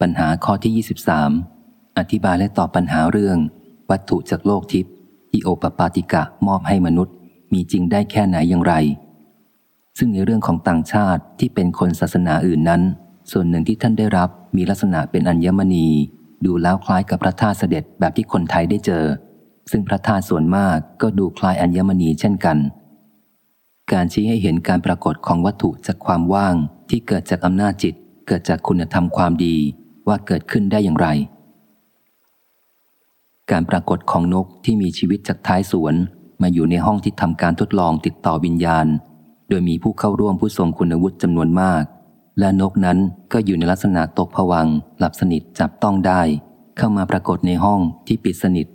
ปัญหาข้อที่ 23 อธิบายและตอบปัญหาเรื่อง วัตถุจากโลกทิพย์ที่โอปปาติกะมอบให้มนุษย์ มีจริงได้แค่ไหนอย่างไร ซึ่งในเรื่องของต่างชาติที่เป็นคนศาสนาอื่นนั้น ส่วนหนึ่งที่ท่านได้รับมีลักษณะเป็นอัญมณี ดูแล้วคล้ายกับพระธาตุเสด็จแบบที่คนไทยได้เจอ ซึ่งพระธาตุส่วนมากก็ดูคล้ายอัญมณีเช่นกัน การชี้ให้เห็นการปรากฏของวัตถุจากความว่างที่เกิดจากอำนาจจิตเกิดจากคุณธรรมความดี ว่าเกิดขึ้นได้อย่างไร การปรากฏของนกที่มีชีวิตจากท้ายสวนมาอยู่ในห้องที่ทำการทดลองติดต่อวิญญาณ โดยมีผู้เข้าร่วมผู้ทรงคุณวุฒิจำนวนมาก และนกนั้นก็อยู่ในลักษณะตกผวังหลับสนิทจับต้องได้ เข้ามาปรากฏในห้องที่ปิดสนิท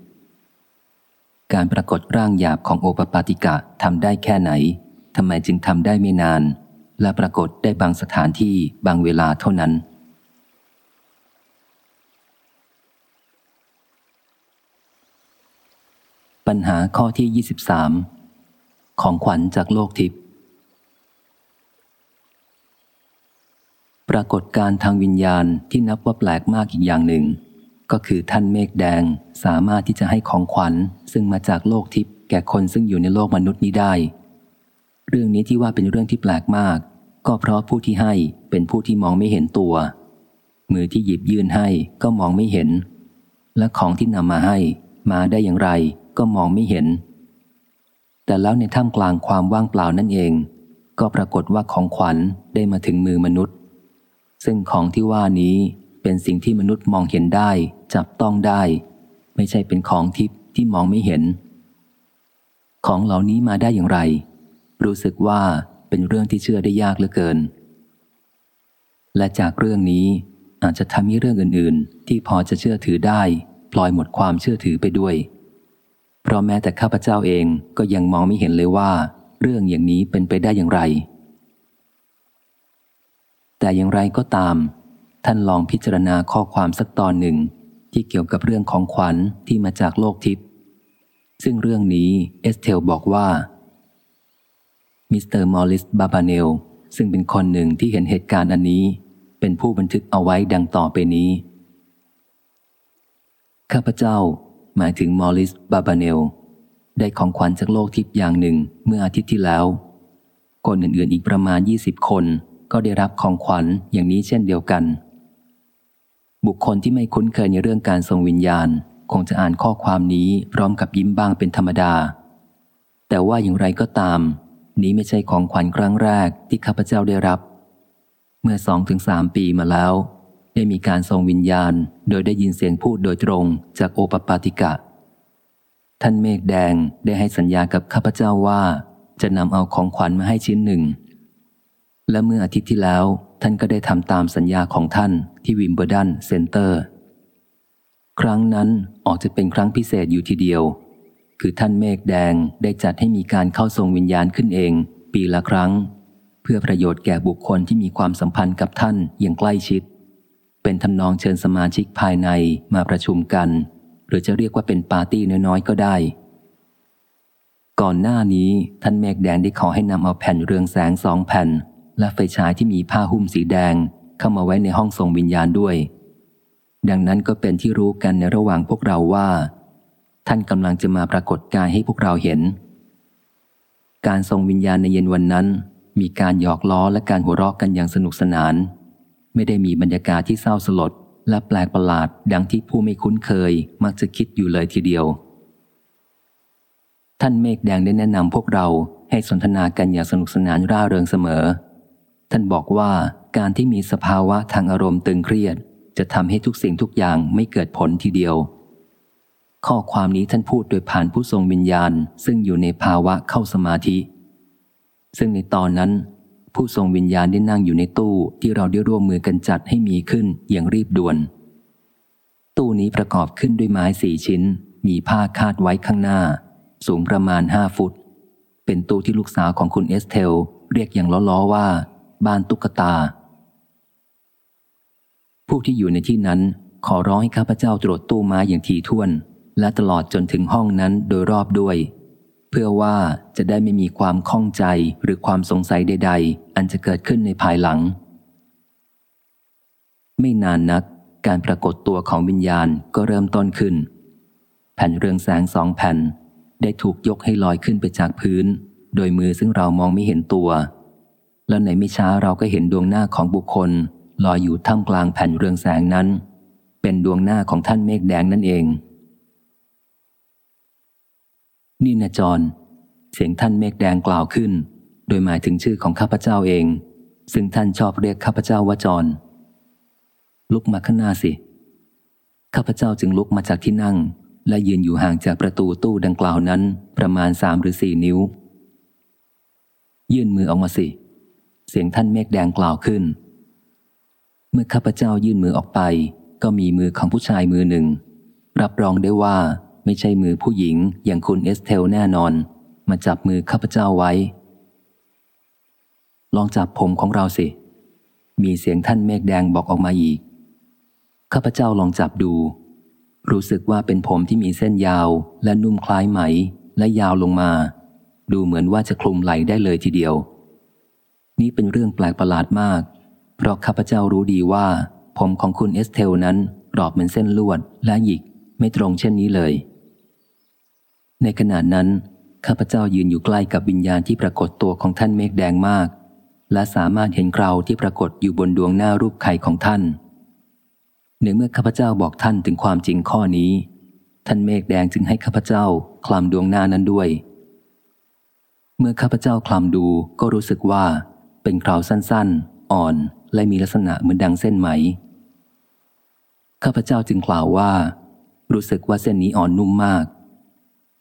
การปรากฏร่างหยาบของโอปปาติกะทำได้แค่ไหนทำไมจึงทำได้ไม่นาน และปรากฏได้บางสถานที่บางเวลาเท่านั้น ปัญหาข้อที่ 23 ของขวัญจากโลกทิพย์ปรากฏการทางวิญญาณที่นับว่าแปลกมากอีกอย่างหนึ่ง ก็คือท่านเมฆแดงสามารถที่จะให้ของขวัญ ซึ่งมาจากโลกทิพย์แก่คนซึ่งอยู่ในโลกมนุษย์นี้ได้ เรื่องนี้ที่ว่าเป็นเรื่องที่แปลกมาก ก็เพราะผู้ที่ให้เป็นผู้ที่มองไม่เห็นตัว มือที่หยิบยื่นให้ก็มองไม่เห็น และของที่นำมาให้มาได้อย่างไร ก็มองไม่เห็น แต่แล้วในท่ามกลางความว่างเปล่านั่นเอง ก็ปรากฏว่าของขวัญได้มาถึงมือมนุษย์ ซึ่งของที่ว่านี้เป็นสิ่งที่มนุษย์มองเห็นได้ จับต้องได้ ไม่ใช่เป็นของทิพย์ที่มองไม่เห็น ของเหล่านี้มาได้อย่างไร รู้สึกว่าเป็นเรื่องที่เชื่อได้ยากเหลือเกิน และจากเรื่องนี้อาจจะทำให้เรื่องอื่น ๆ ที่พอจะเชื่อถือได้ปล่อยหมดความเชื่อถือไปด้วย เพราะแม้แต่ข้าพเจ้าเองก็ยังมองไม่เห็นเลยว่า เรื่องอย่างนี้เป็นไปได้อย่างไร แต่อย่างไรก็ตาม ท่านลองพิจารณาข้อความสักตอนหนึ่งที่เกี่ยวกับเรื่องของขวัญที่มาจากโลกทิพย์ซึ่งเรื่องนี้เอสเทลบอกว่ามิสเตอร์มอริสบาบาเนลซึ่งเป็นคนหนึ่งที่เห็นเหตุการณ์อันนี้ เป็นผู้บันทึกเอาไว้ดังต่อไปนี้ ข้าพเจ้า หมายถึงมอริส บาบาเนล ได้ของขวัญจากโลกทิพย์อย่างหนึ่งเมื่ออาทิตย์ที่แล้ว คนอื่นๆอีกประมาณ 20 คนก็ได้รับของขวัญอย่างนี้เช่นเดียวกัน บุคคลที่ไม่คุ้นเคยในเรื่องการทรงวิญญาณ คงจะอ่านข้อความนี้พร้อมกับยิ้มบ้างเป็นธรรมดา แต่ว่าอย่างไรก็ตาม นี้ไม่ใช่ของขวัญครั้งแรกที่ข้าพเจ้าได้รับ เมื่อสองถึงสามปีมาแล้ว ได้มีการทรงวิญญาณ โดยได้ยินเสียงพูดโดยตรงจากโอปปาติกะ ท่านเมฆแดงได้ให้สัญญากับข้าพเจ้าว่า จะนำเอาของขวัญมาให้ชิ้นหนึ่ง และเมื่ออาทิตย์ที่แล้วท่านก็ได้ทำตามสัญญาของท่านที่วิมเบิลดันเซ็นเตอร์ ครั้งนั้นออกจะเป็นครั้งพิเศษอยู่ทีเดียว คือท่านเมฆแดงได้จัดให้มีการเข้าทรงวิญญาณขึ้นเอง ปีละครั้ง เพื่อประโยชน์แก่บุคคลที่มีความสัมพันธ์กับท่านอย่างใกล้ชิด เป็นทำนองเชิญสมาชิกภายในมาประชุมกัน หรือจะเรียกว่าเป็นปาร์ตี้น้อยๆก็ได้ ก่อนหน้านี้ท่านเมฆแดงได้ขอให้นำเอาแผ่นเรืองแสงสองแผ่น และไฟฉายที่มีผ้าหุ้มสีแดงเข้ามาไว้ในห้องทรงวิญญาณด้วย ดังนั้นก็เป็นที่รู้กันในระหว่างพวกเราว่า ท่านกำลังจะมาปรากฏกายให้พวกเราเห็น การทรงวิญญาณในเย็นวันนั้น มีการหยอกล้อและการหัวเราะกันอย่างสนุกสนาน ไม่ได้มีบรรยากาศที่เศร้าสลด และแปลกประหลาดดังที่ผู้ไม่คุ้นเคยมักจะคิดอยู่เลยทีเดียว ท่านเมฆแดงได้แนะนำพวกเราให้สนทนากันอย่างสนุกสนานร่าเริงเสมอ ท่านบอกว่าการที่มีสภาวะทางอารมณ์ตึงเครียด จะทำให้ทุกสิ่งทุกอย่างไม่เกิดผลทีเดียว ข้อความนี้ท่านพูดโดยผ่านผู้ทรงวิญญาณ ซึ่งอยู่ในภาวะเข้าสมาธิ ซึ่งในตอนนั้น ผู้ทรงวิญญาณได้นั่งอยู่ในตู้ที่เราได้ร่วมมือกันจัดให้มีขึ้นอย่างรีบด่วน ตู้นี้ประกอบขึ้นด้วยไม้สี่ชิ้น มีผ้าคาดไว้ข้างหน้า สูงประมาณห้าฟุต เป็นตู้ที่ลูกสาวของคุณเอสเทล เรียกอย่างล้อๆว่า บ้านตุ๊กตา ผู้ที่อยู่ในที่นั้นขอร้องให้ข้าพเจ้าตรวจตู้ไม้อย่างทีท่วน และตลอดจนถึงห้องนั้นโดยรอบด้วย เพื่อว่าจะได้ไม่มีความข้องใจหรือความสงสัยใด ๆ อันจะเกิดขึ้นในภายหลัง ไม่นานนัก การปรากฏตัวของวิญญาณก็เริ่มต้นขึ้น แผ่นเรืองแสงสองแผ่น ได้ถูกยกให้ลอยขึ้นไปจากพื้น โดยมือซึ่งเรามองไม่เห็นตัว แล้วในไม่ช้าเราก็เห็นดวงหน้าของบุคคลลอยอยู่ท่ามกลางแผ่นเรืองแสงนั้น เป็นดวงหน้าของท่านเมฆแดงนั่นเอง นี่นะจร เสียงท่านเมฆแดงกล่าวขึ้น โดยหมายถึงชื่อของข้าพเจ้าเอง ซึ่งท่านชอบเรียกข้าพเจ้าว่าจร ลุกมาข้างหน้าสิ ข้าพเจ้าจึงลุกมาจากที่นั่ง และยืนอยู่ห่างจากประตูตู้ดังกล่าวนั้นประมาณสามหรือสี่นิ้ว ยื่นมือออกมาสิ เสียงท่านเมฆแดงกล่าวขึ้น เมื่อข้าพเจ้ายื่นมือออกไป ก็มีมือของผู้ชายมือหนึ่ง รับรองได้ว่า ไม่ใช่มือผู้หญิงอย่างคุณเอสเทลแน่นอน มาจับมือข้าพเจ้าไว้ ลองจับผมของเราสิ มีเสียงท่านเมฆแดงบอกออกมาอีก ข้าพเจ้าลองจับดู รู้สึกว่าเป็นผมที่มีเส้นยาวและนุ่มคล้ายไหมและยาวลงมา ดูเหมือนว่าจะคลุมไหลได้เลยทีเดียว นี่เป็นเรื่องแปลกประหลาดมาก เพราะข้าพเจ้ารู้ดีว่า ผมของคุณเอสเทลนั้นกรอบเหมือนเส้นลวดและหยิกไม่ตรงเช่นนี้เลย ในขณะนั้น ข้าพเจ้ายืนอยู่ใกล้กับวิญญาณที่ปรากฏตัวของท่านเมฆแดงมาก และสามารถเห็นเคราที่ปรากฏอยู่บนดวงหน้ารูปไข่ของท่านในเมื่อข้าพเจ้าบอกท่านถึงความจริงข้อนี้ ท่านเมฆแดงจึงให้ข้าพเจ้าคลำดวงหน้านั้นด้วย เมื่อข้าพเจ้าคลำดูก็รู้สึกว่า เป็นเคราสั้นๆ อ่อนและมีลักษณะเหมือนดังเส้นไหม ข้าพเจ้าจึงกล่าวว่า รู้สึกว่าเส้นนี้อ่อนนุ่มมาก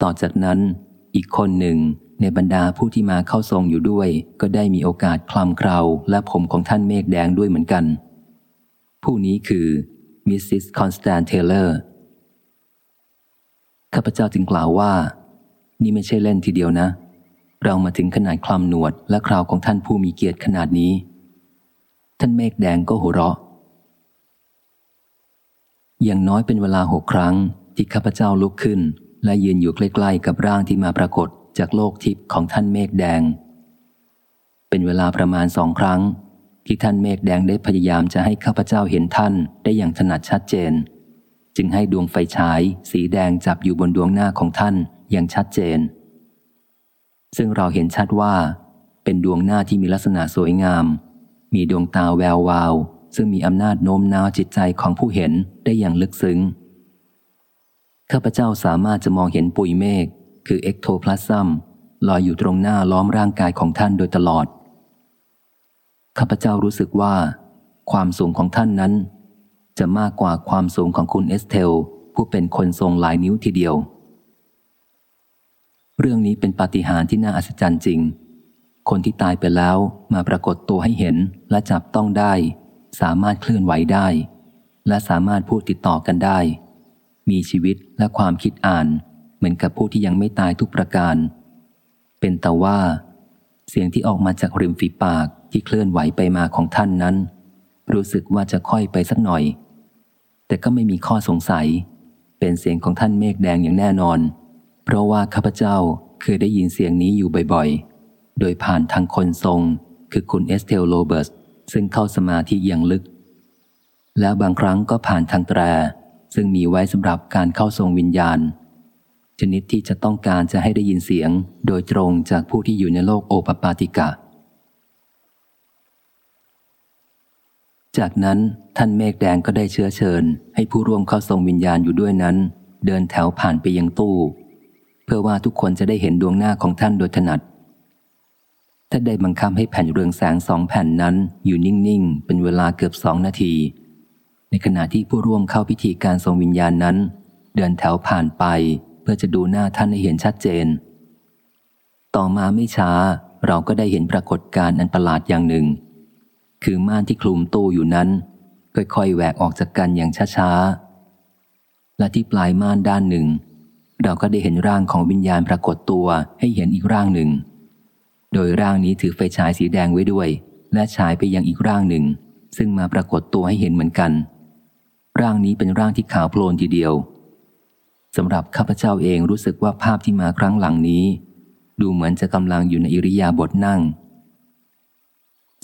ต่อจากนั้นอีกคนหนึ่งในบรรดาผู้ที่มาเข้าทรงอยู่ด้วย ก็ได้มีโอกาสคลำเคราและผมของท่านเมฆแดงด้วยเหมือนกัน ผู้นี้คือมิสซิสคอนสแตนเทเลอร์ข้าพเจ้าจึงกล่าวว่า นี่ไม่ใช่เล่นทีเดียวนะ เรามาถึงขนาดคลำหนวดและคราวของท่านผู้มีเกียรติขนาดนี้ ท่านเมฆแดงก็หัวเราะ อย่างน้อยเป็นเวลาหกครั้งที่ข้าพเจ้าลุกขึ้น และยืนอยู่ใกล้ๆกับร่างที่มาปรากฏจากโลกทิพย์ของท่านเมฆแดง เป็นเวลาประมาณสองครั้ง ที่ท่านเมฆแดงได้พยายามจะให้ข้าพเจ้าเห็นท่านได้อย่างถนัดชัดเจน จึงให้ดวงไฟฉาย สีแดงจับอยู่บนดวงหน้าของท่านอย่างชัดเจน ซึ่งเราเห็นชัดว่า เป็นดวงหน้าที่มีลักษณะสวยงาม มีดวงตาแวววาว ซึ่งมีอำนาจโน้มน้าวจิตใจของผู้เห็นได้อย่างลึกซึ้ง ข้าพเจ้าสามารถจะมองเห็นปุยเมฆคือเอ็กโทพลาซัมลอยอยู่ตรงหน้าล้อมร่างกายของท่านโดยตลอด ข้าพเจ้ารู้สึกว่า ความสูงของท่านนั้น จะมากกว่าความสูงของคุณเอสเทล ผู้เป็นคนทรงหลายนิ้วทีเดียว เรื่องนี้เป็นปาฏิหาริย์ที่น่าอัศจรรย์จริง คนที่ตายไปแล้วมาปรากฏตัวให้เห็นและจับต้องได้ สามารถเคลื่อนไหวได้ และสามารถพูดติดต่อกันได้ มีชีวิตและความคิดอ่าน เหมือนกับผู้ที่ยังไม่ตายทุกประการ เป็นแต่ว่า เสียงที่ออกมาจากริมฝีปากที่เคลื่อนไหวไปมาของท่านนั้น รู้สึกว่าจะค่อยไปสักหน่อย แต่ก็ไม่มีข้อสงสัย เป็นเสียงของท่านเมฆแดงอย่างแน่นอน เพราะว่าข้าพเจ้าเคยได้ยินเสียงนี้อยู่บ่อยๆ โดยผ่านทางคนทรง คือคุณเอสเทลโรเบิร์ตซึ่งเข้าสมาธิอย่างลึก แล้วบางครั้งก็ผ่านทางแตร ซึ่งมีไว้สำหรับการเข้าทรงวิญญาณ ชนิดที่จะต้องการจะให้ได้ยินเสียง โดยตรงจากผู้ที่อยู่ในโลกโอปปาติกะ จากนั้นท่านเมฆแดงก็ได้เชื้อเชิญ ให้ผู้ร่วมเข้าทรงวิญญาณอยู่ด้วยนั้น เดินแถวผ่านไปยังตู้ เพื่อว่าทุกคนจะได้เห็นดวงหน้าของท่านโดยถนัดท่านได้บังคับให้แผ่นเรืองแสงสองแผ่นนั้นอยู่นิ่ง ๆ เป็นเวลาเกือบสองนาที ในขณะที่ผู้ร่วมเข้าพิธีการทรงวิญญาณนั้น เดินแถวผ่านไป เพื่อจะดูหน้าท่านให้เห็นชัดเจน ต่อมาไม่ช้าเราก็ได้เห็นปรากฏการณ์อันประหลาดอย่างหนึ่ง คือม่านที่คลุมตู้อยู่นั้น ค่อยๆแหวกออกจากกันอย่างช้าๆและที่ปลายม่านด้านหนึ่ง เราก็ได้เห็นร่างของวิญญาณปรากฏตัวให้เห็นอีกร่างหนึ่ง โดยร่างนี้ถือไฟฉายสีแดงไว้ด้วย และฉายไปยังอีกร่างหนึ่ง ซึ่งมาปรากฏตัวให้เห็นเหมือนกัน ร่างนี้เป็นร่างที่ขาวโพลนทีเดียวสำหรับข้าพเจ้าเองรู้สึกว่าภาพที่มาครั้งหลังนี้ ดูเหมือนจะกำลังอยู่ในอิริยาบถนั่ง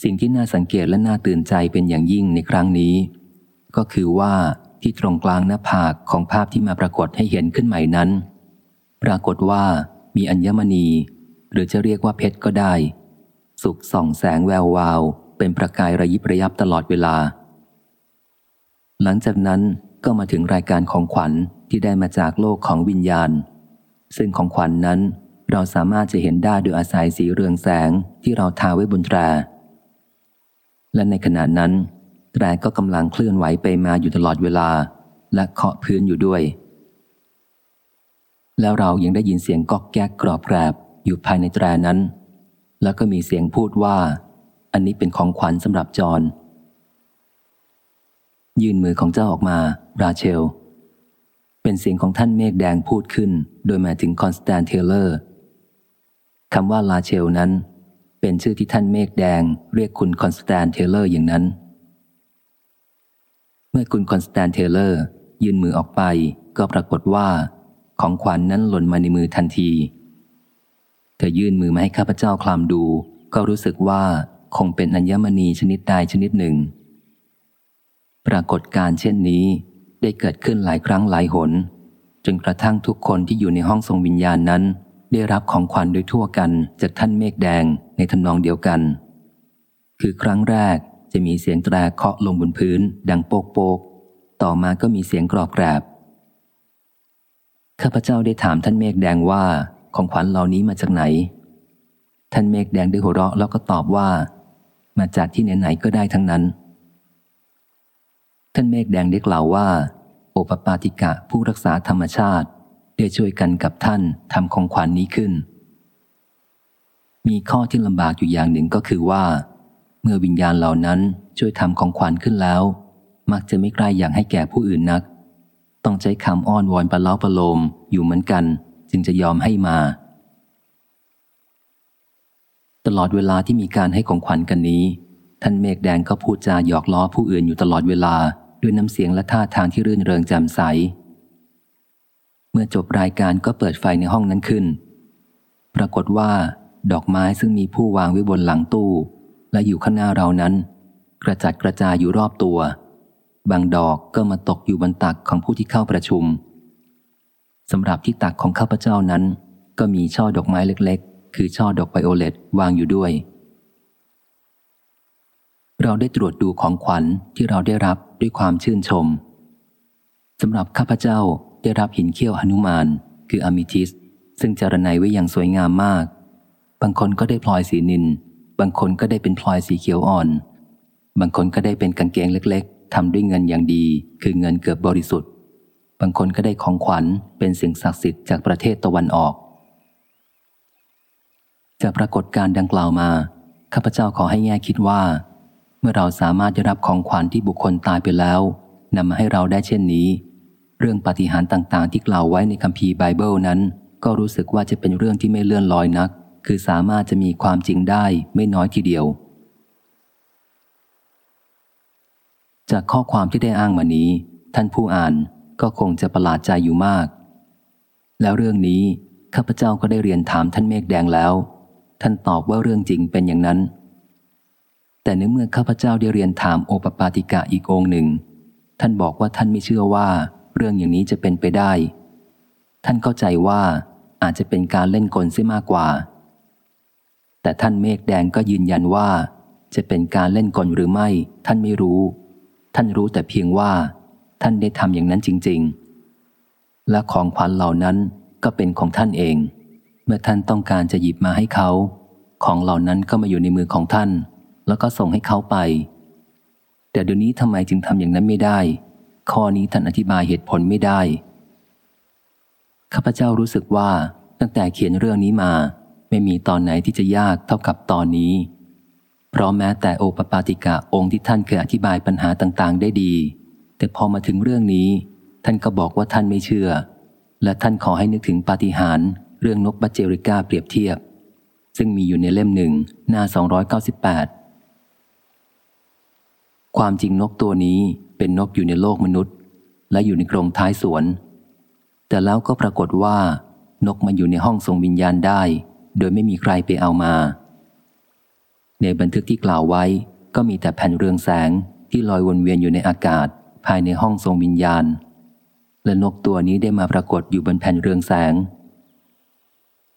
สิ่งที่น่าสังเกตและน่าตื่นใจเป็นอย่างยิ่งในครั้งนี้ ก็คือว่าที่ตรงกลางหน้าผากของภาพที่มาปรากฏให้เห็นขึ้นใหม่นั้น ปรากฏว่ามีอัญมณี หรือจะเรียกว่าเพชรก็ได้ สุกส่องแสงแวววาว เป็นประกายระยิบระยับตลอดเวลา หลังจากนั้นก็มาถึงรายการของขวัญที่ได้มาจากโลกของวิญญาณ ซึ่งของขวัญนนั้นเราสามารถจะเห็นได้โดยอาศัยสีเรืองแสงที่เราทาไว้บนแตร และในขณะนั้น แตรก็กำลังเคลื่อนไหวไปมาอยู่ตลอดเวลา และเคาะพื้นอยู่ด้วย แล้วเรายังได้ยินเสียงก๊อกแก๊กกรอบแกรบอยู่ภายในแตรนั้น แล้วก็มีเสียงพูดว่า อันนี้เป็นของขวัญสำหรับจอน ยื่นมือของเจ้าออกมา ราเชล เป็นเสียงของท่านเมฆแดงพูดขึ้น โดยหมายถึงคอนสแตนเทเลอร์คำว่าราเชลนั้น เป็นชื่อที่ท่านเมฆแดง เรียกคุณคอนสแตนเทเลอร์อย่างนั้น เมื่อคุณคอนสแตนเทเลอร์ยื่นมือออกไปก็ปรากฏว่า ของขวัญนั้นหล่นมาในมือทันที เธอยื่นมือมาให้ข้าพเจ้าคลำดู ก็รู้สึกว่าคงเป็นอัญมณีชนิดใดชนิดหนึ่ง ปรากฏการณ์เช่นนี้ได้เกิดขึ้นหลายครั้งหลายหน จนกระทั่งทุกคนที่อยู่ในห้องทรงวิญญาณนั้น ได้รับของขวัญโดยทั่วกันจากท่านเมฆแดงในทำนองเดียวกัน คือครั้งแรกจะมีเสียงแตรเคาะลงบนพื้น ดังโปกโปกต่อมาก็มีเสียงกรอบแกรบข้าพเจ้าได้ถามท่านเมฆแดงว่าของขวัญเหล่านี้มาจากไหน ท่านเมฆแดงได้หัวเราะแล้วก็ตอบว่า มาจากที่ไหนๆก็ได้ทั้งนั้น ท่านเมฆแดงได้กล่าวว่า โอปปาติกะผู้รักษาธรรมชาติ ได้ช่วยกันกับท่านทำของขวัญนนี้ขึ้น มีข้อที่ลำบากอยู่อย่างหนึ่งก็คือว่า เมื่อวิญญาณเหล่านั้นช่วยทำของขวัญขึ้นแล้ว มักจะไม่กล้าอย่ากให้แก่ผู้อื่นนัก ต้องใช้คำอ้อนวอนประล้อประโลมอยู่เหมือนกัน จึงจะยอมให้มา ตลอดเวลาที่มีการให้ของขวัญกันนี้ ท่านเมฆแดงก็พูดจาหยอกล้อผู้อื่นอยู่ตลอดเวลา ด้วยน้ำเสียงและท่าทางที่รื่นเริงแจ่มใส เมื่อจบรายการก็เปิดไฟในห้องนั้นขึ้น ปรากฏว่า ดอกไม้ซึ่งมีผู้วางไว้บนหลังตู้ และอยู่ข้างหน้าเรานั้น กระจัดกระจายอยู่รอบตัว บางดอกก็มาตกอยู่บนตักของผู้ที่เข้าประชุมสำหรับที่ตักของข้าพเจ้านั้น ก็มีช่อดอกไม้เล็ก ๆ คือช่อดอกไวโอเลตวางอยู่ด้วย เราได้ตรวจดูของขวัญที่เราได้รับด้วยความชื่นชมสำหรับข้าพเจ้าได้รับหินเขี้ยวหนุมาน คืออะมิทิส ซึ่งจารณัยไว้อย่างสวยงามมาก บางคนก็ได้พลอยสีนิน บางคนก็ได้เป็นพลอยสีเขียวอ่อน บางคนก็ได้เป็นกางเกงเล็ก ๆทำด้วยเงินอย่างดี คือเงินเกือบบริสุทธิ์ บางคนก็ได้ของขวัญเป็นสิ่งศักดิ์สิทธิ์จากประเทศตะวันออก จากปรากฏการดังกล่าวมา ข้าพเจ้าขอให้แง่คิดว่า มื่อเราสามารถได้รับของขวัญที่บุคคลตายไปแล้วนำมาให้เราได้เช่นนี้ เรื่องปฏิหารต่างๆ ที่กล่าวไว้ในคัมภีร์ไบเบิลนั้น ก็รู้สึกว่าจะเป็นเรื่องที่ไม่เลื่อนลอยนัก คือสามารถจะมีความจริงได้ไม่น้อยทีเดียว จากข้อความที่ได้อ้างมานี้ ท่านผู้อ่านก็คงจะประหลาดใจอยู่มาก แล้วเรื่องนี้ข้าพเจ้าก็ได้เรียนถามท่านเมฆแดงแล้ว ท่านตอบว่าเรื่องจริงเป็นอย่างนั้น แต่ในเมื่อข้าพเจ้าได้เรียนถามโอปปาติกะอีกองหนึ่ง ท่านบอกว่าท่านไม่เชื่อว่าเรื่องอย่างนี้จะเป็นไปได้ ท่านเข้าใจว่าอาจจะเป็นการเล่นกลเสียมากกว่า แต่ท่านเมฆแดงก็ยืนยันว่า จะเป็นการเล่นกลหรือไม่ ท่านไม่รู้ ท่านรู้แต่เพียงว่า ท่านได้ทำอย่างนั้นจริง ๆ และของขวัญเหล่านั้นก็เป็นของท่านเอง เมื่อท่านต้องการจะหยิบมาให้เขา ของเหล่านั้นก็มาอยู่ในมือของท่าน แล้วก็ส่งให้เขาไป แต่เดี๋ยวนี้ทำไมจึงทำอย่างนั้นไม่ได้ ข้อนี้ท่านอธิบายเหตุผลไม่ได้ ข้าพเจ้ารู้สึกว่าตั้งแต่เขียนเรื่องนี้มา ไม่มีตอนไหนที่จะยากเท่ากับตอนนี้ เพราะแม้แต่โอปปาติกะองค์ที่ท่านเคยอธิบายปัญหาต่างๆ ได้ดี แต่พอมาถึงเรื่องนี้ ท่านก็บอกว่าท่านไม่เชื่อ และท่านขอให้นึกถึงปาฏิหาริย์เรื่องนกบัจเจริก้าเปรียบเทียบ ซึ่งมีอยู่ในเล่มหนึ่งหน้า 298 ความจริงนกตัวนี้เป็นนกอยู่ในโลกมนุษย์ และอยู่ในกรงท้ายสวน แต่แล้วก็ปรากฏว่า นกมาอยู่ในห้องทรงวิญญาณได้ โดยไม่มีใครไปเอามา ในบันทึกที่กล่าวไว้ก็มีแต่แผ่นเรืองแสงที่ลอยวนเวียนอยู่ในอากาศ ภายในห้องทรงวิญญาณ และนกตัวนี้ได้มาปรากฏอยู่บนแผ่นเรืองแสง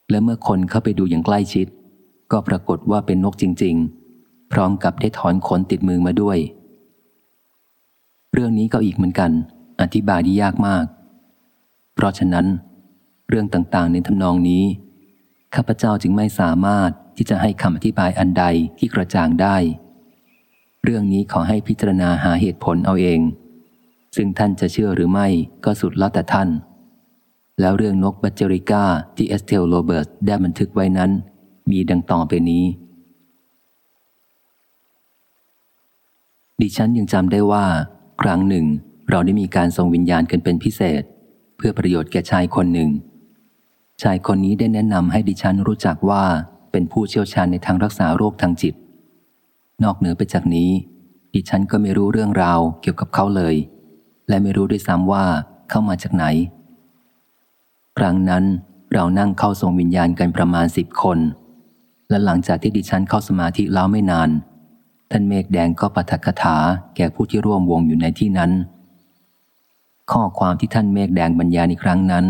และเมื่อคนเข้าไปดูอย่างใกล้ชิด ก็ปรากฏว่าเป็นนกจริง ๆ พร้อมกับได้ถอนขนติดมือมาด้วย เรื่องนี้ก็อีกเหมือนกัน อธิบายได้ยากมาก เพราะฉะนั้น เรื่องต่างๆในทำนองนี้ ข้าพเจ้าจึงไม่สามารถที่จะให้คำอธิบายอันใดที่กระจ่างได้ เรื่องนี้ขอให้พิจารณาหาเหตุผลเอาเอง ซึ่งท่านจะเชื่อหรือไม่ก็สุดแล้วแต่ท่าน แล้วเรื่องนก budgerigar ที่เอสเทลโรเบิร์ตได้บันทึกไว้นั้น มีดังต่อไปนี้ดิฉันยังจำได้ว่า ครั้งหนึ่ง เราได้มีการทรงวิญญาณกันเป็นพิเศษ เพื่อประโยชน์แก่ชายคนหนึ่ง ชายคนนี้ได้แนะนำให้ดิฉันรู้จักว่าเป็นผู้เชี่ยวชาญในทางรักษาโรคทางจิต นอกเหนือไปจากนี้ ดิฉันก็ไม่รู้เรื่องราวเกี่ยวกับเขาเลย และไม่รู้ด้วยซ้ำว่าเข้ามาจากไหน ครั้งนั้นเรานั่งเข้าทรงวิญญาณกันประมาณสิบคน และหลังจากที่ดิฉันเข้าสมาธิแล้วไม่นาน ท่านเมฆแดงก็ปฐกถาแก่ผู้ที่ร่วมวงอยู่ในที่นั้น ข้อความที่ท่านเมฆแดงบรรยายในครั้งนั้น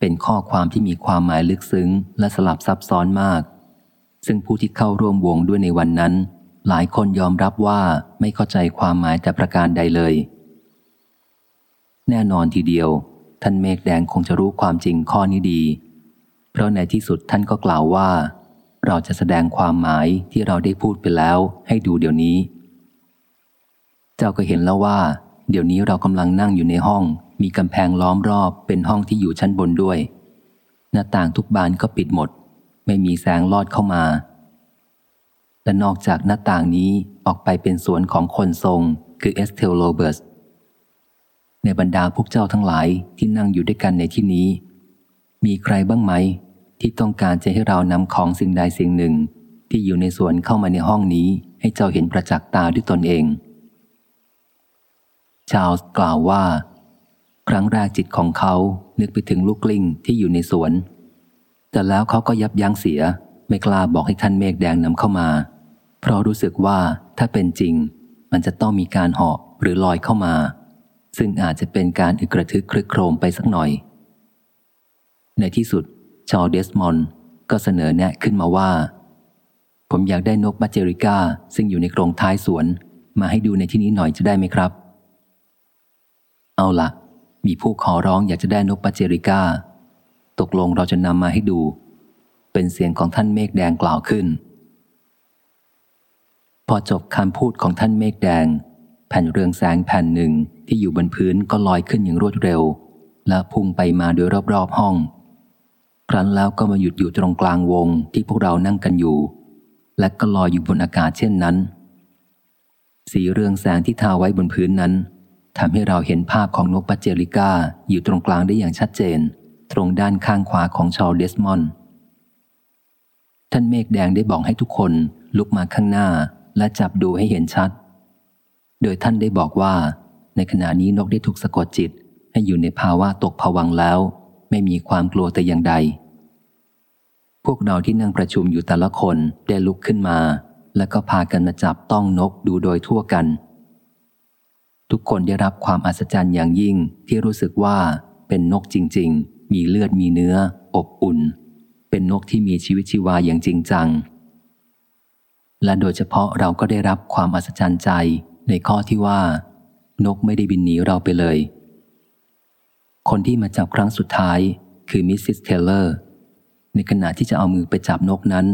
เป็นข้อความที่มีความหมายลึกซึ้งและสลับซับซ้อนมาก ซึ่งผู้ที่เข้าร่วมวงด้วยในวันนั้น หลายคนยอมรับว่าไม่เข้าใจความหมายแต่ประการใดเลย แน่นอนทีเดียว ท่านเมฆแดงคงจะรู้ความจริงข้อนี้ดี เพราะในที่สุดท่านก็กล่าวว่า เราจะแสดงความหมายที่เราได้พูดไปแล้วให้ดูเดี๋ยวนี้ เจ้าก็เห็นแล้วว่า เดี๋ยวนี้เรากำลังนั่งอยู่ในห้อง มีกำแพงล้อมรอบเป็นห้องที่อยู่ชั้นบนด้วย หน้าต่างทุกบานก็ปิดหมด ไม่มีแสงลอดเข้ามาและนอกจากหน้าต่างนี้ออกไปเป็นสวนของคนทรง คือเอสเทลโรเบิร์ตส์ในบรรดาพวกเจ้าทั้งหลายที่นั่งอยู่ด้วยกันในที่นี้ มีใครบ้างไหม ที่ต้องการจะให้เรานำของสิ่งใดสิ่งหนึ่ง ที่อยู่ในสวนเข้ามาในห้องนี้ ให้เจ้าเห็นประจักษ์ตาด้วยตนเอง ชาลส์กล่าวว่า ครั้งแรกจิตของเขานึกไปถึงลูกกลิ้งที่อยู่ในสวน แต่แล้วเขาก็ยับยั้งเสียไม่กล้าบอกให้ท่านเมฆแดงนำเข้ามา เพราะรู้สึกว่าถ้าเป็นจริง มันจะต้องมีการเหาะหรือลอยเข้ามา ซึ่งอาจจะเป็นการอึกระทึกครึกโครมไปสักหน่อย ในที่สุด ชอเดสมอนก็เสนอแนะขึ้นมาว่า ผมอยากได้นกมาเจริก้าซึ่งอยู่ในกรงท้ายสวน มาให้ดูในที่นี้หน่อยจะได้ไหมครับ เอาละมีผู้ขอร้องอยากจะได้นกปาเจริก้า ตกลงเราจะนำมาให้ดู เป็นเสียงของท่านเมฆแดงกล่าวขึ้น พอจบคำพูดของท่านเมฆแดง แผ่นเรืองแสงแผ่นหนึ่งที่อยู่บนพื้นก็ลอยขึ้นอย่างรวดเร็ว และพุ่งไปมาโดยรอบๆห้อง ครั้นแล้วก็มาหยุดอยู่ตรงกลางวงที่พวกเรานั่งกันอยู่ และก็ลอยอยู่บนอากาศเช่นนั้น สีเรืองแสงที่ทาไว้บนพื้นนั้นทำให้เราเห็นภาพของนกปัจเจริก้าอยู่ตรงกลางได้อย่างชัดเจน ตรงด้านข้างขวาของชอลเดสมอนท่านเมฆแดงได้บอกให้ทุกคนลุกมาข้างหน้าและจับดูให้เห็นชัด โดยท่านได้บอกว่า ในขณะนี้นกได้ถูกสะกดจิตให้อยู่ในภาวะตกผวังแล้ว ไม่มีความกลัวแต่อย่างใด พวกเราที่นั่งประชุมอยู่แต่ละคนได้ลุกขึ้นมา แล้วก็พากันมาจับต้องนกดูโดยทั่วกัน ทุกคนได้รับความอัศจรรย์อย่างยิ่งที่รู้สึกว่าเป็นนกจริง ๆ มีเลือดมีเนื้อ อบอุ่น เป็นนกที่มีชีวิตชีวาอย่างจริงจัง และโดยเฉพาะเราก็ได้รับความอัศจรรย์ใจในข้อที่ว่า นกไม่ได้บินหนีเราไปเลย คนที่มาจับครั้งสุดท้ายคือมิสซิสเทเลอร์ ในขณะที่จะเอามือไปจับนกนั้น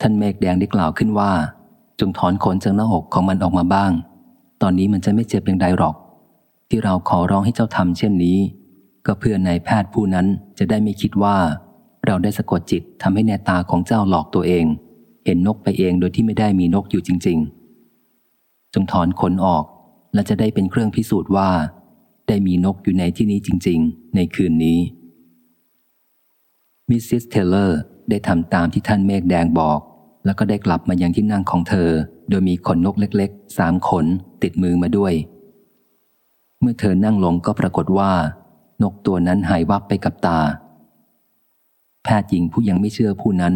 ท่านเมฆแดงได้กล่าวขึ้นว่า จงถอนขนจากหน้าอกของมันออกมาบ้าง ตอนนี้มันจะไม่เจ็บอย่างใดหรอก ที่เราขอร้องให้เจ้าทำเช่นนี้ ก็เพื่อนายแพทย์ผู้นั้นจะได้ไม่คิดว่า เราได้สะกดจิตทำให้นัยน์ตาของเจ้าหลอกตัวเอง เห็นนกไปเองโดยที่ไม่ได้มีนกอยู่จริง ๆ จงถอนขนออกและจะได้เป็นเครื่องพิสูจน์ว่า ได้มีนกอยู่ในที่นี้จริง ๆ ในคืนนี้ มิสซิสเทเลอร์ได้ทำตามที่ท่านเมฆแดงบอก แล้วก็ได้กลับมายังที่นั่งของเธอ โดยมีขนนกเล็กๆสามขนติดมือมาด้วย เมื่อเธอนั่งลงก็ปรากฏว่า นกตัวนั้นหายวับไปกับตา แพทย์หญิงผู้ยังไม่เชื่อผู้นั้น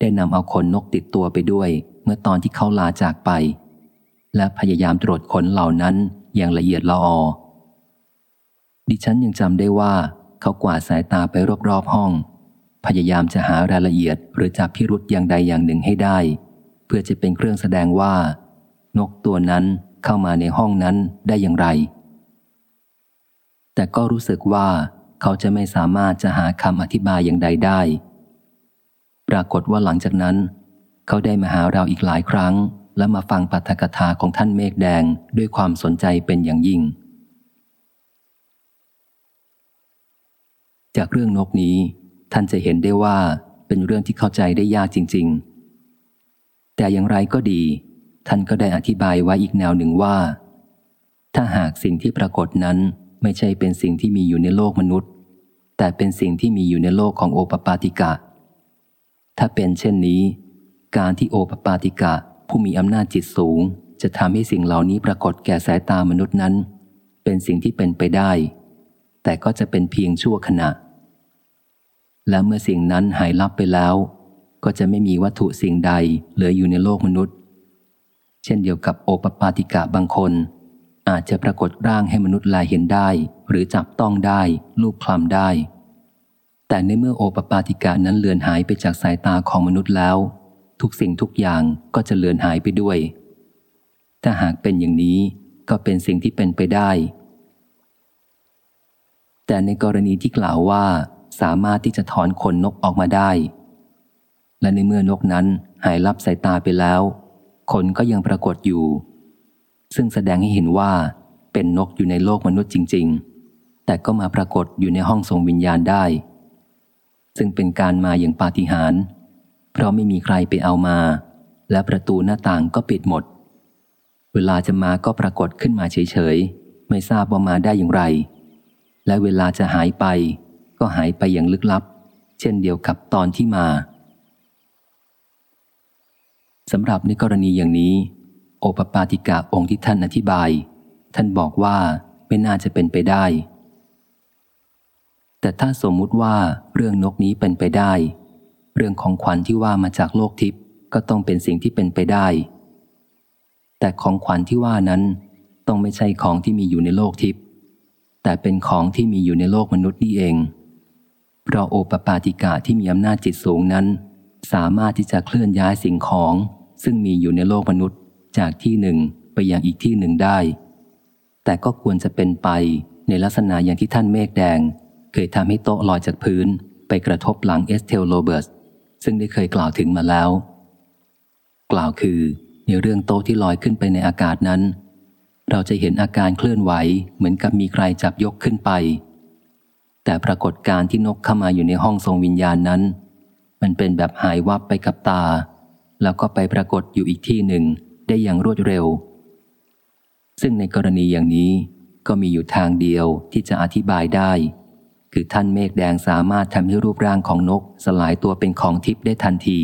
ได้นำเอาขนนกติดตัวไปด้วย เมื่อตอนที่เขาลาจากไป และพยายามตรวจขนเหล่านั้นอย่างละเอียดละออ ดิฉันยังจำได้ว่า เขากวาดสายตาไปรอบๆห้อง พยายามจะหารายละเอียดหรือจับพิรุษอย่างใดอย่างหนึ่งให้ได้ เพื่อจะเป็นเครื่องแสดงว่า นกตัวนั้นเข้ามาในห้องนั้นได้อย่างไร แต่ก็รู้สึกว่าเขาจะไม่สามารถจะหาคำอธิบายอย่างใดได้ ปรากฏว่าหลังจากนั้น เขาได้มาหาเราอีกหลายครั้ง และมาฟังปัทกถาของท่านเมฆแดงด้วยความสนใจเป็นอย่างยิ่ง จากเรื่องนกนี้ ท่านจะเห็นได้ว่าเป็นเรื่องที่เข้าใจได้ยากจริง ๆ แต่อย่างไรก็ดี ท่านก็ได้อธิบายไว้อีกแนวหนึ่งว่า ถ้าหากสิ่งที่ปรากฏนั้นไม่ใช่เป็นสิ่งที่มีอยู่ในโลกมนุษย์ แต่เป็นสิ่งที่มีอยู่ในโลกของโอปปาติกะ ถ้าเป็นเช่นนี้ การที่โอปปาติกะ ผู้มีอำนาจจิตสูง จะทำให้สิ่งเหล่านี้ปรากฏแก่สายตามนุษย์นั้น เป็นสิ่งที่เป็นไปได้ แต่ก็จะเป็นเพียงชั่วขณะ และเมื่อสิ่งนั้นหายลับไปแล้ว ก็จะไม่มีวัตถุสิ่งใดเหลืออยู่ในโลกมนุษย์ เช่นเดียวกับโอปปาติกะบางคน อาจจะปรากฏร่างให้มนุษย์ลายเห็นได้ หรือจับต้องได้ลูกคลำได้ แต่ในเมื่อโอปปาติกะนั้นเลือนหายไปจากสายตาของมนุษย์แล้ว ทุกสิ่งทุกอย่างก็จะเลือนหายไปด้วย ถ้าหากเป็นอย่างนี้ก็เป็นสิ่งที่เป็นไปได้ แต่ในกรณีที่กล่าวว่าสามารถที่จะถอนขนนกออกมาได้ และในเมื่อนกนั้นหายลับสายตาไปแล้ว ขนก็ยังปรากฏอยู่ ซึ่งแสดงให้เห็นว่าเป็นนกอยู่ในโลกมนุษย์จริง ๆ แต่ก็มาปรากฏอยู่ในห้องทรงวิญญาณได้ ซึ่งเป็นการมาอย่างปาฏิหาริย์เพราะไม่มีใครไปเอามา และประตูหน้าต่างก็ปิดหมด เวลาจะมาก็ปรากฏขึ้นมาเฉยๆ ไม่ทราบว่ามาได้อย่างไร และเวลาจะหายไป ก็หายไปอย่างลึกลับ เช่นเดียวกับตอนที่มาสำหรับในกรณีอย่างนี้ โอปปาติกะองค์ที่ท่านอธิบาย ท่านบอกว่าไม่น่าจะเป็นไปได้ แต่ถ้าสมมุติว่าเรื่องนกนี้เป็นไปได้ เรื่องของขวัญที่ว่ามาจากโลกทิพย์ก็ต้องเป็นสิ่งที่เป็นไปได้ แต่ของขวัญที่ว่านั้นต้องไม่ใช่ของที่มีอยู่ในโลกทิพย์ แต่เป็นของที่มีอยู่ในโลกมนุษย์นี่เอง เพราะโอปปาติกะที่มีอำนาจจิตสูงนั้น สามารถที่จะเคลื่อนย้ายสิ่งของ ซึ่งมีอยู่ในโลกมนุษย์จากที่หนึ่งไปยังอีกที่หนึ่งได้ แต่ก็ควรจะเป็นไปในลักษณะอย่างที่ท่านเมฆแดง เคยทำให้โต๊ะลอยจากพื้น ไปกระทบหลังเอสเทลโรเบิร์ตส์ซึ่งได้เคยกล่าวถึงมาแล้ว กล่าวคือในเรื่องโต๊ะที่ลอยขึ้นไปในอากาศนั้น เราจะเห็นอาการเคลื่อนไหวเหมือนกับมีใครจับยกขึ้นไป แต่ปรากฏการณ์ที่นกเข้ามาอยู่ในห้องทรงวิญญาณนั้น มันเป็นแบบหายวับไปกับตา แล้วก็ไปปรากฏอยู่อีกที่หนึ่งได้อย่างรวดเร็ว ซึ่งในกรณีอย่างนี้ก็มีอยู่ทางเดียวที่จะอธิบายได้ คือท่านเมฆแดงสามารถทำให้รูปร่างของนกสลายตัวเป็นของทิพย์ได้ทันที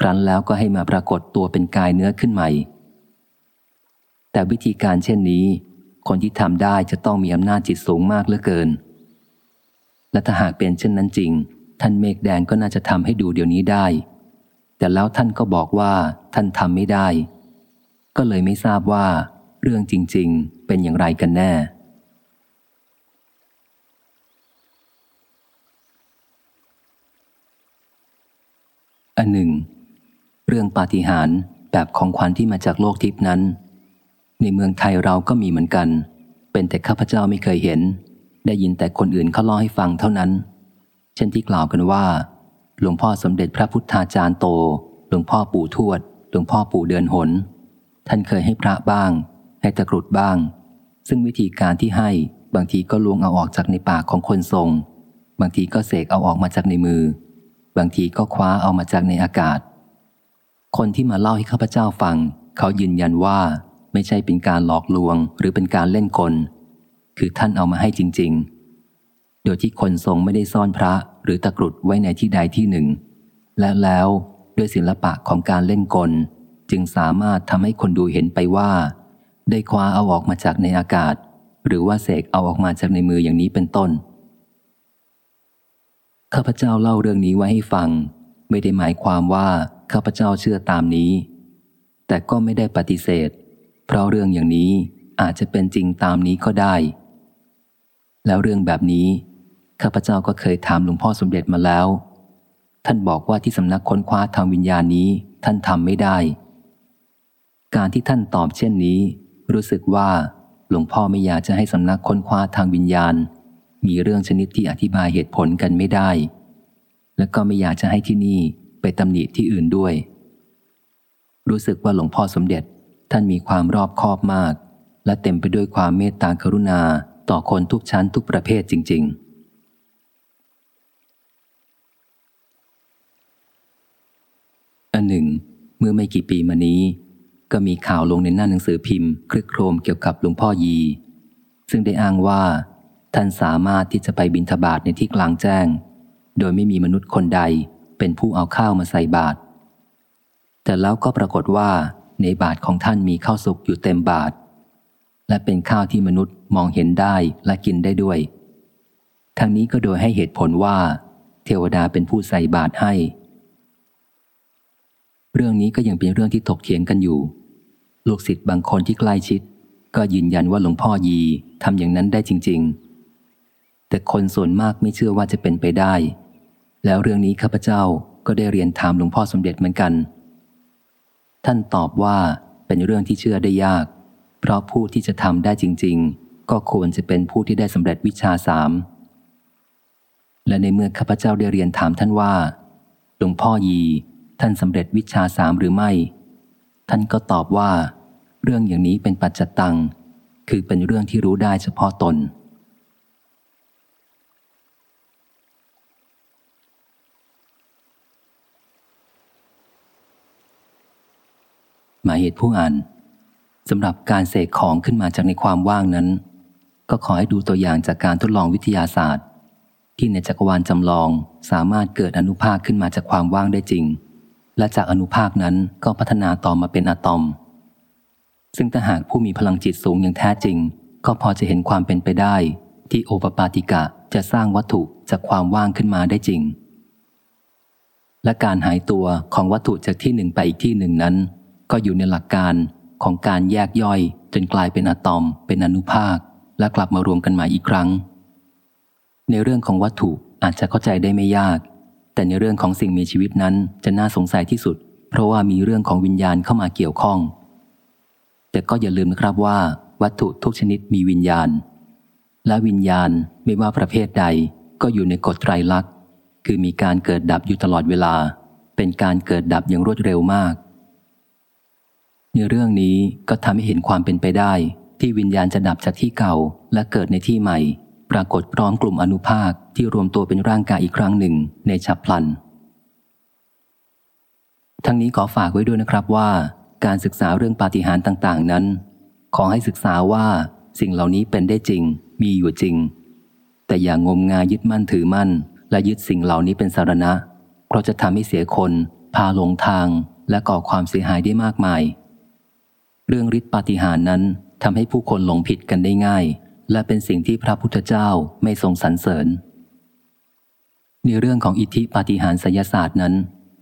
ครั้นแล้วก็ให้มาปรากฏตัวเป็นกายเนื้อขึ้นใหม่ แต่วิธีการเช่นนี้ คนที่ทำได้จะต้องมีอำนาจจิตสูงมากเหลือเกิน และถ้าหากเป็นเช่นนั้นจริง ท่านเมฆแดงก็น่าจะทำให้ดูเดี๋ยวนี้ได้ แต่แล้วท่านก็บอกว่าท่านทำไม่ได้ ก็เลยไม่ทราบว่า เรื่องจริง ๆ เป็นอย่างไรกันแน่อันหนึ่ง เรื่องปาฏิหาริย์แบบของขวัญที่มาจากโลกทิพนั้น ในเมืองไทยเราก็มีเหมือนกัน เป็นแต่ข้าพเจ้าไม่เคยเห็น ได้ยินแต่คนอื่นเขาเล่าให้ฟังเท่านั้น เช่นที่กล่าวกันว่า หลวงพ่อสมเด็จพระพุทธาจารย์โต หลวงพ่อปู่ทวด หลวงพ่อปู่เดือนหน ท่านเคยให้พระบ้าง ให้ตะกรุดบ้าง ซึ่งวิธีการที่ให้บางทีก็ลวงเอาออกจากในปากของคนทรง บางทีก็เสกเอาออกมาจากในมือ บางทีก็คว้าเอามาจากในอากาศ คนที่มาเล่าให้ข้าพเจ้าฟัง เขายืนยันว่า ไม่ใช่เป็นการหลอกลวงหรือเป็นการเล่นกล คือท่านเอามาให้จริง ๆ โดยที่คนทรงไม่ได้ซ่อนพระหรือตะกรุดไว้ในที่ใดที่หนึ่ง และแล้วด้วยศิลปะของการเล่นกล จึงสามารถทำให้คนดูเห็นไปว่า ได้คว้าเอาออกมาจากในอากาศ หรือว่าเสกเอาออกมาจากในมืออย่างนี้เป็นต้นข้าพเจ้าเล่าเรื่องนี้ไว้ให้ฟัง ไม่ได้หมายความว่าข้าพเจ้าเชื่อตามนี้ แต่ก็ไม่ได้ปฏิเสธ เพราะเรื่องอย่างนี้อาจจะเป็นจริงตามนี้ก็ได้ แล้วเรื่องแบบนี้ ข้าพเจ้าก็เคยถามหลวงพ่อสมเด็จมาแล้ว ท่านบอกว่าที่สำนักค้นคว้าทางวิญญาณนี้ท่านทำไม่ได้ การที่ท่านตอบเช่นนี้ รู้สึกว่าหลวงพ่อไม่อยากจะให้สำนักค้นคว้าทางวิญญาณ มีเรื่องชนิดที่อธิบายเหตุผลกันไม่ได้ และก็ไม่อยากจะให้ที่นี่ไปตำหนิที่อื่นด้วย รู้สึกว่าหลวงพ่อสมเด็จ ท่านมีความรอบคอบมาก และเต็มไปด้วยความเมตตากรุณาต่อคนทุกชั้นทุกประเภทจริง ๆอันหนึ่ง เมื่อไม่กี่ปีมานี้ ก็มีข่าวลงในหน้าหนังสือพิมพ์คลึกโครมเกี่ยวกับหลวงพ่อยี ซึ่งได้อ้างว่า ท่านสามารถที่จะไปบินทบาทในที่กลางแจ้ง โดยไม่มีมนุษย์คนใดเป็นผู้เอาข้าวมาใส่บาตรแต่แล้วก็ปรากฏว่า ในบาตรของท่านมีข้าวสุกอยู่เต็มบาตรและเป็นข้าวที่มนุษย์มองเห็นได้และกินได้ด้วย ทั้งนี้ก็โดยให้เหตุผลว่า เทวดาเป็นผู้ใส่บาตรให้ เรื่องนี้ก็ยังเป็นเรื่องที่ถกเถียงกันอยู่ ลูกศิษย์บางคนที่ใกล้ชิด ก็ยืนยันว่าหลวงพ่อยีทำอย่างนั้นได้จริง ๆ แต่คนส่วนมากไม่เชื่อว่าจะเป็นไปได้ แล้วเรื่องนี้ข้าพเจ้าก็ได้เรียนถามหลวงพ่อสมเด็จเหมือนกัน ท่านตอบว่าเป็นเรื่องที่เชื่อได้ยาก เพราะผู้ที่จะทำได้จริง ๆ ก็ควรจะเป็นผู้ที่ได้สำเร็จวิชาสามและในเมื่อข้าพเจ้าได้เรียนถามท่านว่าหลวงพ่อยี ท่านสำเร็จวิชาสามหรือไม่ ท่านก็ตอบว่า เรื่องอย่างนี้เป็นปัจจตัง คือเป็นเรื่องที่รู้ได้เฉพาะตน หมายเหตุผู้อ่านสำหรับการเสกของขึ้นมาจากในความว่างนั้น ก็ขอให้ดูตัวอย่างจากการทดลองวิทยาศาสตร์ ที่ในจักรวาลจำลองสามารถเกิดอนุภาคขึ้นมาจากความว่างได้จริง และจากอนุภาคนั้นก็พัฒนาต่อมาเป็นอะตอม ซึ่งถ้าหากผู้มีพลังจิตสูงอย่างแท้จริง ก็พอจะเห็นความเป็นไปได้ ที่โอปปาติกะจะสร้างวัตถุจากความว่างขึ้นมาได้จริง และการหายตัวของวัตถุจากที่หนึ่งไปอีกที่หนึ่งนั้น ก็อยู่ในหลักการของการแยกย่อย จนกลายเป็นอะตอม เป็นอนุภาค และกลับมารวมกันใหม่อีกครั้ง ในเรื่องของวัตถุอาจจะเข้าใจได้ไม่ยาก แต่ในเรื่องของสิ่งมีชีวิตนั้นจะน่าสงสัยที่สุด เพราะว่ามีเรื่องของวิญญาณเข้ามาเกี่ยวข้อง แต่ก็อย่าลืมนะครับว่า วัตถุทุกชนิดมีวิญญาณ และวิญญาณไม่ว่าประเภทใด ก็อยู่ในกฎไตรลักษณ์คือมีการเกิดดับอยู่ตลอดเวลา เป็นการเกิดดับอย่างรวดเร็วมาก ในเรื่องนี้ก็ทำให้เห็นความเป็นไปได้ ที่วิญญาณจะดับจากที่เก่า และเกิดในที่ใหม่ ปรากฏพร้อมกลุ่มอนุภาคที่รวมตัวเป็นร่างกายอีกครั้งหนึ่งในฉับพลัน ทั้งนี้ขอฝากไว้ด้วยนะครับว่า การศึกษาเรื่องปาฏิหาริย์ต่าง ๆ นั้น ขอให้ศึกษาว่าสิ่งเหล่านี้เป็นได้จริง มีอยู่จริง แต่อย่างงมงายยึดมั่นถือมั่น และยึดสิ่งเหล่านี้เป็นสารณะ เพราะจะทำให้เสียคน พาหลงทางและก่อความเสียหายได้มากมาย เรื่องฤทธิปาฏิหาริย์นั้นทำให้ผู้คนหลงผิดกันได้ง่าย และเป็นสิ่งที่พระพุทธเจ้าไม่ทรงสรรเสริญ ในเรื่องของอิทธิปาฏิหาริย์ไสยศาสตร์นั้น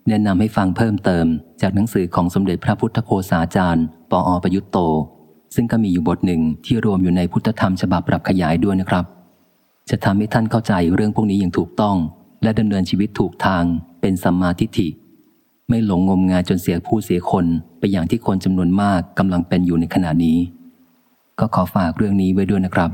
แนะนำให้ฟังเพิ่มเติม จากหนังสือของสมเด็จพระพุทธโฆษาจารย์ ปออประยุตโต ซึ่งก็มีอยู่บทหนึ่งที่รวมอยู่ในพุทธธรรมฉบับปรับขยายด้วยนะครับ จะทำให้ท่านเข้าใจเรื่องพวกนี้อย่างถูกต้อง และดำเนินชีวิตถูกทาง เป็นสัมมาทิฏฐิ ไม่หลงงมงายจนเสียผู้เสียคนไปอย่างที่คนจำนวนมากกำลังเป็นอยู่ในขณะนี้ ก็ขอฝากเรื่องนี้ไว้ด้วยนะครับ